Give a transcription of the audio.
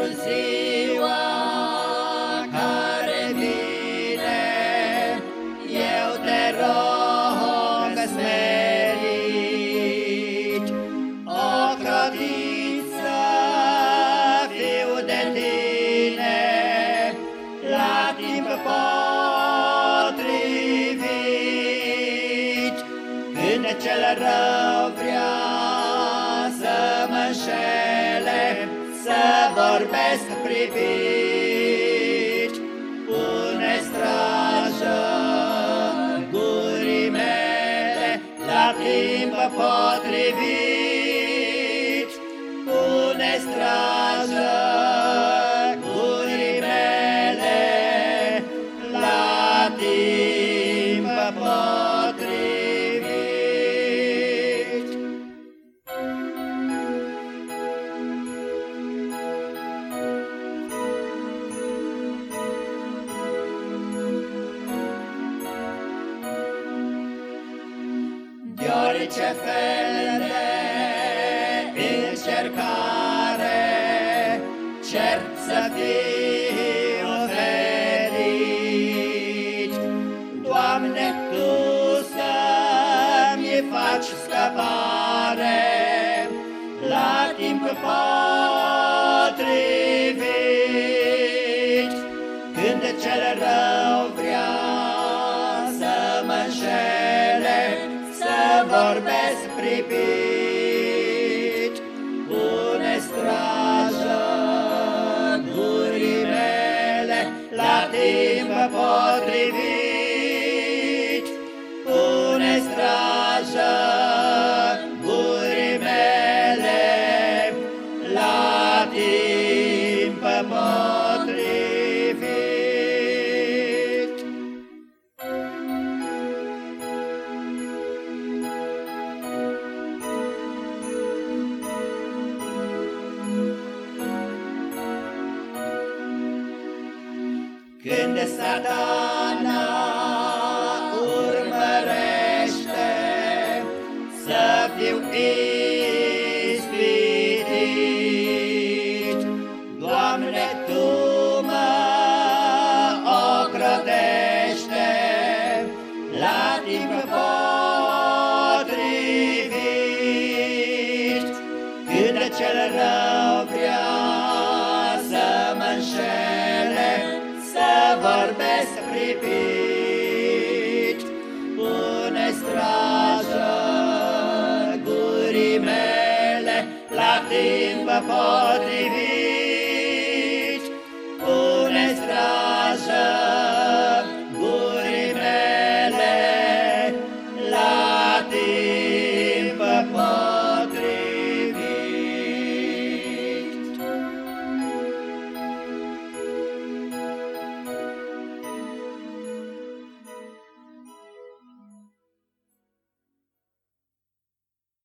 ziua care vine, eu te rog smerit, o crătit să fiu de tine, la timp potrivit, când cel rău vrea vorbesc privit, pune strajă gurii mele la timp potrivit, orice fel de încercare cer să fiu ferit. Doamne, Tu să-mi faci scăpare la timp potrivit, când cel rău vorbesc privit, pune strajă gurii mele la timp potrivit, Când satana urmărește să fiu ispitit, Doamne, Tu gurii mele la timp potrivit.